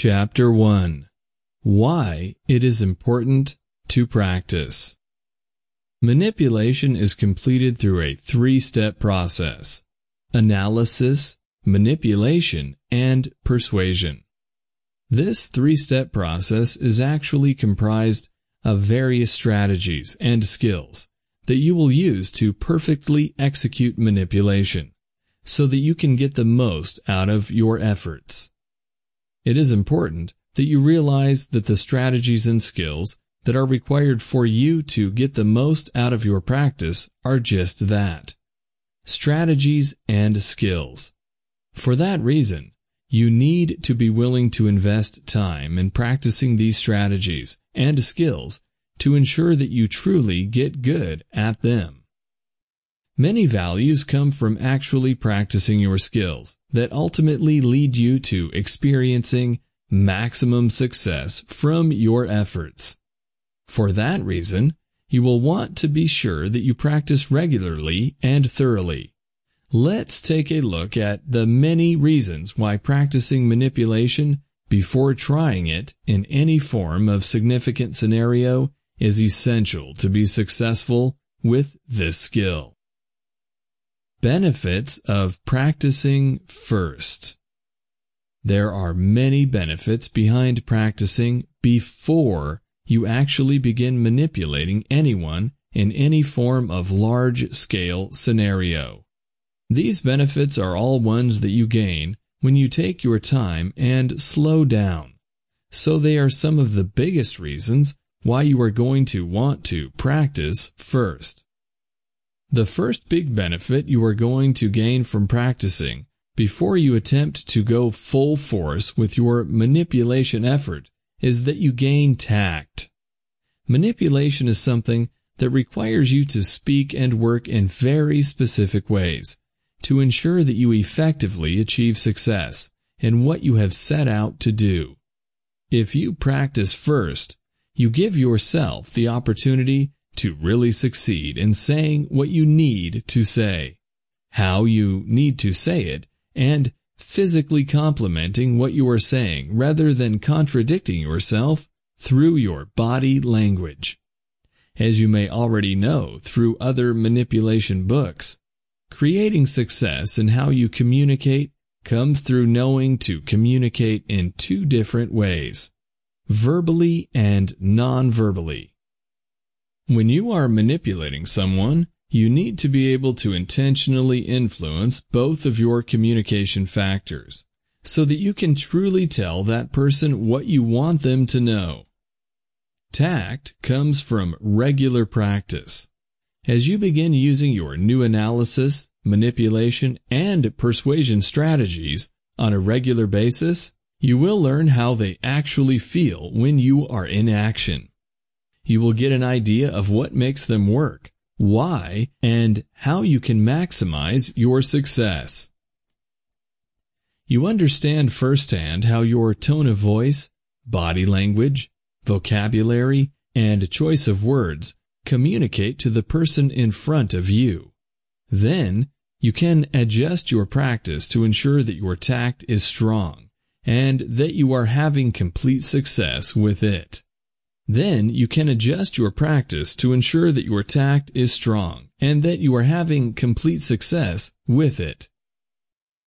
Chapter 1 Why It is Important to Practice Manipulation is completed through a three-step process analysis, manipulation, and persuasion. This three-step process is actually comprised of various strategies and skills that you will use to perfectly execute manipulation so that you can get the most out of your efforts. It is important that you realize that the strategies and skills that are required for you to get the most out of your practice are just that. Strategies and skills. For that reason, you need to be willing to invest time in practicing these strategies and skills to ensure that you truly get good at them. Many values come from actually practicing your skills that ultimately lead you to experiencing maximum success from your efforts. For that reason, you will want to be sure that you practice regularly and thoroughly. Let's take a look at the many reasons why practicing manipulation before trying it in any form of significant scenario is essential to be successful with this skill. Benefits of practicing first. There are many benefits behind practicing before you actually begin manipulating anyone in any form of large-scale scenario. These benefits are all ones that you gain when you take your time and slow down. So they are some of the biggest reasons why you are going to want to practice first. The first big benefit you are going to gain from practicing before you attempt to go full force with your manipulation effort is that you gain tact. Manipulation is something that requires you to speak and work in very specific ways to ensure that you effectively achieve success in what you have set out to do. If you practice first, you give yourself the opportunity to really succeed in saying what you need to say, how you need to say it, and physically complementing what you are saying rather than contradicting yourself through your body language. As you may already know through other manipulation books, creating success in how you communicate comes through knowing to communicate in two different ways, verbally and non-verbally. When you are manipulating someone, you need to be able to intentionally influence both of your communication factors so that you can truly tell that person what you want them to know. Tact comes from regular practice. As you begin using your new analysis, manipulation, and persuasion strategies on a regular basis, you will learn how they actually feel when you are in action. You will get an idea of what makes them work, why, and how you can maximize your success. You understand firsthand how your tone of voice, body language, vocabulary, and choice of words communicate to the person in front of you. Then, you can adjust your practice to ensure that your tact is strong and that you are having complete success with it. Then you can adjust your practice to ensure that your tact is strong and that you are having complete success with it.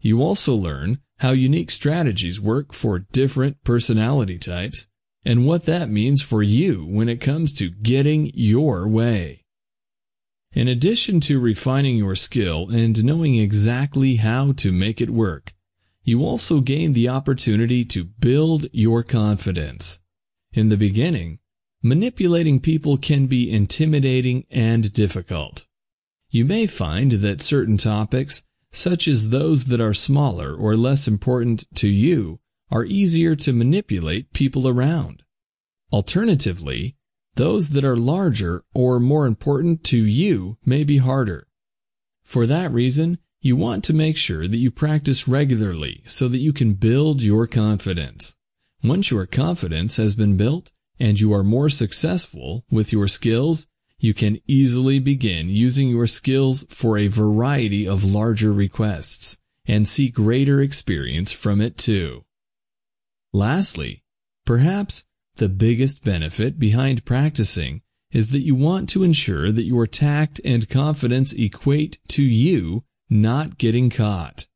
You also learn how unique strategies work for different personality types and what that means for you when it comes to getting your way. In addition to refining your skill and knowing exactly how to make it work, you also gain the opportunity to build your confidence. In the beginning, manipulating people can be intimidating and difficult. You may find that certain topics, such as those that are smaller or less important to you, are easier to manipulate people around. Alternatively, those that are larger or more important to you may be harder. For that reason, you want to make sure that you practice regularly so that you can build your confidence. Once your confidence has been built, and you are more successful with your skills, you can easily begin using your skills for a variety of larger requests and see greater experience from it too. Lastly, perhaps the biggest benefit behind practicing is that you want to ensure that your tact and confidence equate to you not getting caught.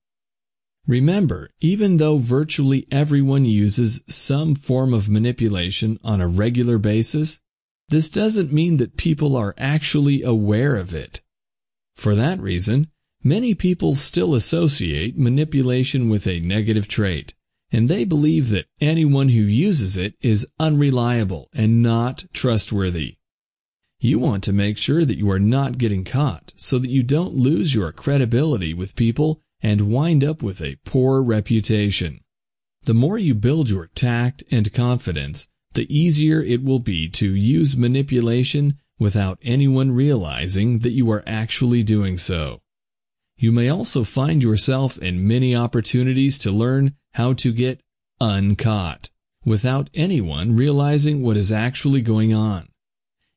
Remember, even though virtually everyone uses some form of manipulation on a regular basis, this doesn't mean that people are actually aware of it. For that reason, many people still associate manipulation with a negative trait, and they believe that anyone who uses it is unreliable and not trustworthy. You want to make sure that you are not getting caught so that you don't lose your credibility with people and wind up with a poor reputation. The more you build your tact and confidence, the easier it will be to use manipulation without anyone realizing that you are actually doing so. You may also find yourself in many opportunities to learn how to get uncaught without anyone realizing what is actually going on.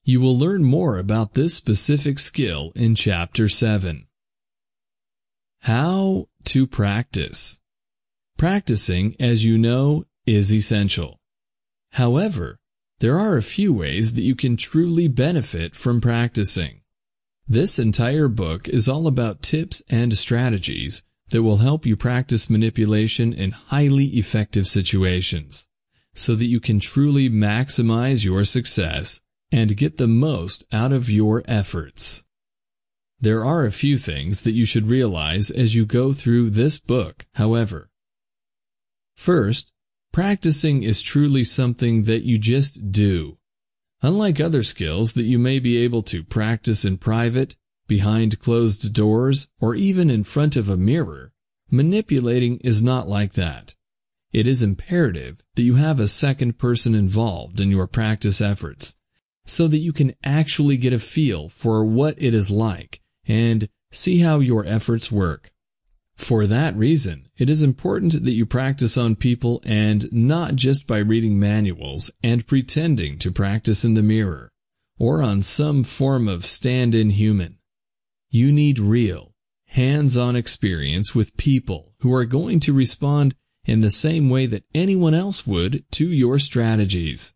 You will learn more about this specific skill in Chapter 7. How to practice. Practicing, as you know, is essential. However, there are a few ways that you can truly benefit from practicing. This entire book is all about tips and strategies that will help you practice manipulation in highly effective situations so that you can truly maximize your success and get the most out of your efforts. There are a few things that you should realize as you go through this book, however. First, practicing is truly something that you just do. Unlike other skills that you may be able to practice in private, behind closed doors, or even in front of a mirror, manipulating is not like that. It is imperative that you have a second person involved in your practice efforts so that you can actually get a feel for what it is like and see how your efforts work. For that reason, it is important that you practice on people and not just by reading manuals and pretending to practice in the mirror or on some form of stand-in human. You need real, hands-on experience with people who are going to respond in the same way that anyone else would to your strategies.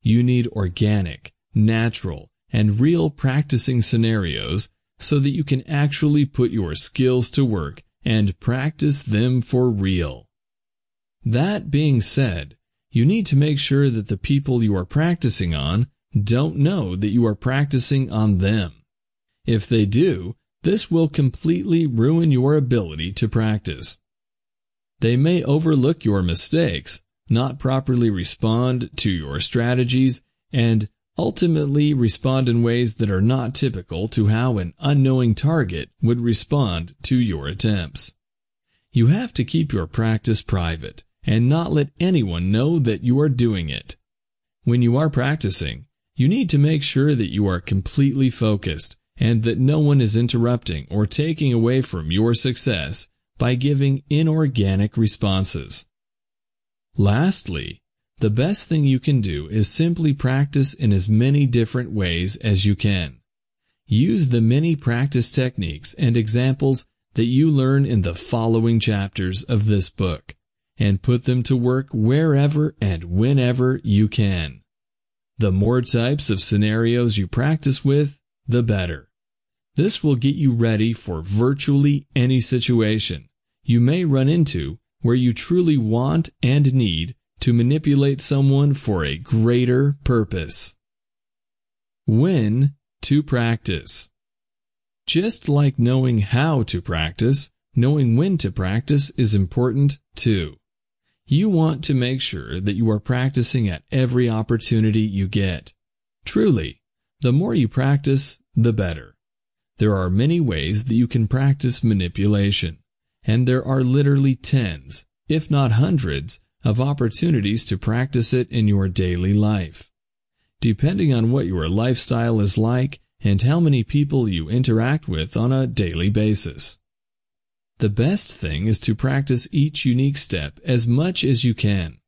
You need organic, natural, and real practicing scenarios so that you can actually put your skills to work and practice them for real. That being said, you need to make sure that the people you are practicing on don't know that you are practicing on them. If they do, this will completely ruin your ability to practice. They may overlook your mistakes, not properly respond to your strategies, and ultimately respond in ways that are not typical to how an unknowing target would respond to your attempts. You have to keep your practice private and not let anyone know that you are doing it. When you are practicing, you need to make sure that you are completely focused and that no one is interrupting or taking away from your success by giving inorganic responses. Lastly, the best thing you can do is simply practice in as many different ways as you can. Use the many practice techniques and examples that you learn in the following chapters of this book and put them to work wherever and whenever you can. The more types of scenarios you practice with, the better. This will get you ready for virtually any situation you may run into where you truly want and need to manipulate someone for a greater purpose. When to practice. Just like knowing how to practice, knowing when to practice is important too. You want to make sure that you are practicing at every opportunity you get. Truly, the more you practice, the better. There are many ways that you can practice manipulation, and there are literally tens, if not hundreds, of opportunities to practice it in your daily life. Depending on what your lifestyle is like and how many people you interact with on a daily basis. The best thing is to practice each unique step as much as you can.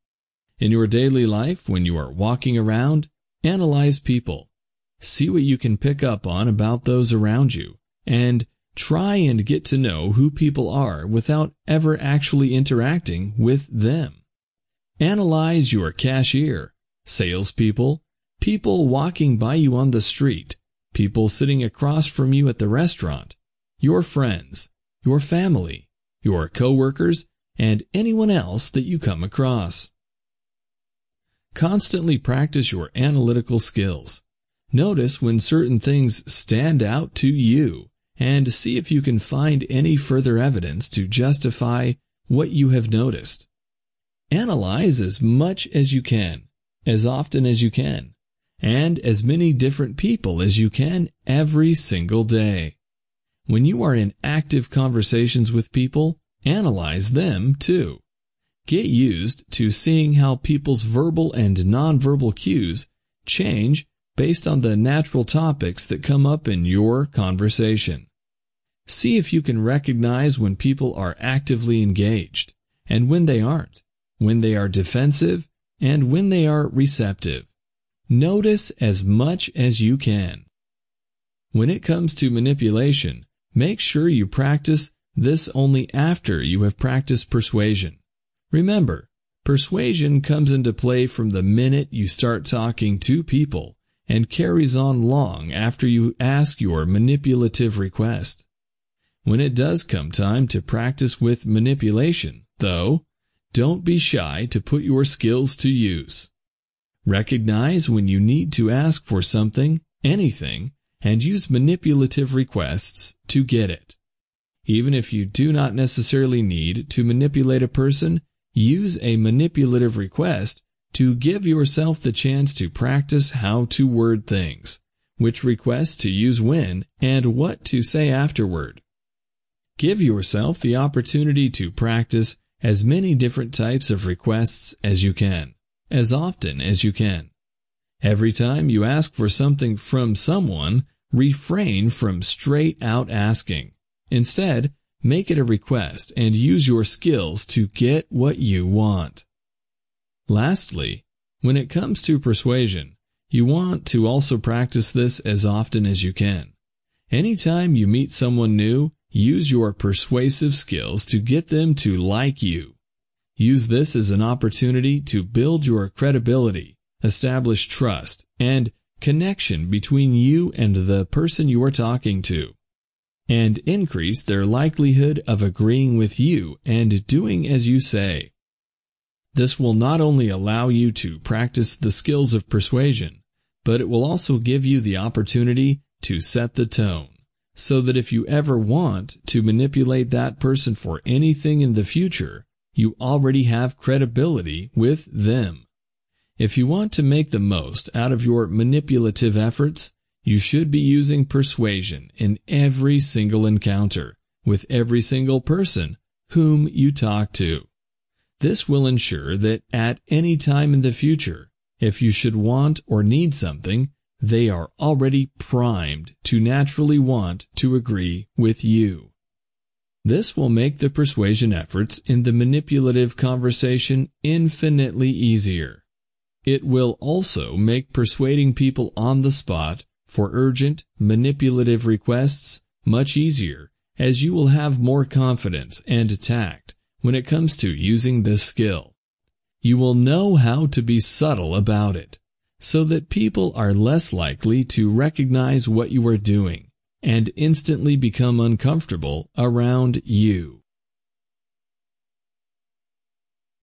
In your daily life, when you are walking around, analyze people. See what you can pick up on about those around you, and try and get to know who people are without ever actually interacting with them. Analyze your cashier, salespeople, people walking by you on the street, people sitting across from you at the restaurant, your friends, your family, your coworkers, and anyone else that you come across. Constantly practice your analytical skills. Notice when certain things stand out to you and see if you can find any further evidence to justify what you have noticed. Analyze as much as you can, as often as you can, and as many different people as you can every single day. When you are in active conversations with people, analyze them too. Get used to seeing how people's verbal and nonverbal cues change based on the natural topics that come up in your conversation. See if you can recognize when people are actively engaged and when they aren't, when they are defensive and when they are receptive. Notice as much as you can. When it comes to manipulation, make sure you practice this only after you have practiced persuasion. Remember, persuasion comes into play from the minute you start talking to people and carries on long after you ask your manipulative request. When it does come time to practice with manipulation, though, don't be shy to put your skills to use. Recognize when you need to ask for something, anything, and use manipulative requests to get it. Even if you do not necessarily need to manipulate a person, use a manipulative request to give yourself the chance to practice how to word things, which requests to use when, and what to say afterward. Give yourself the opportunity to practice as many different types of requests as you can, as often as you can. Every time you ask for something from someone, refrain from straight out asking. Instead, make it a request and use your skills to get what you want. Lastly, when it comes to persuasion, you want to also practice this as often as you can. Anytime you meet someone new, use your persuasive skills to get them to like you. Use this as an opportunity to build your credibility, establish trust, and connection between you and the person you are talking to, and increase their likelihood of agreeing with you and doing as you say. This will not only allow you to practice the skills of persuasion, but it will also give you the opportunity to set the tone, so that if you ever want to manipulate that person for anything in the future, you already have credibility with them. If you want to make the most out of your manipulative efforts, you should be using persuasion in every single encounter with every single person whom you talk to. This will ensure that at any time in the future, if you should want or need something, they are already primed to naturally want to agree with you. This will make the persuasion efforts in the manipulative conversation infinitely easier. It will also make persuading people on the spot for urgent, manipulative requests much easier, as you will have more confidence and tact when it comes to using this skill. You will know how to be subtle about it, so that people are less likely to recognize what you are doing and instantly become uncomfortable around you.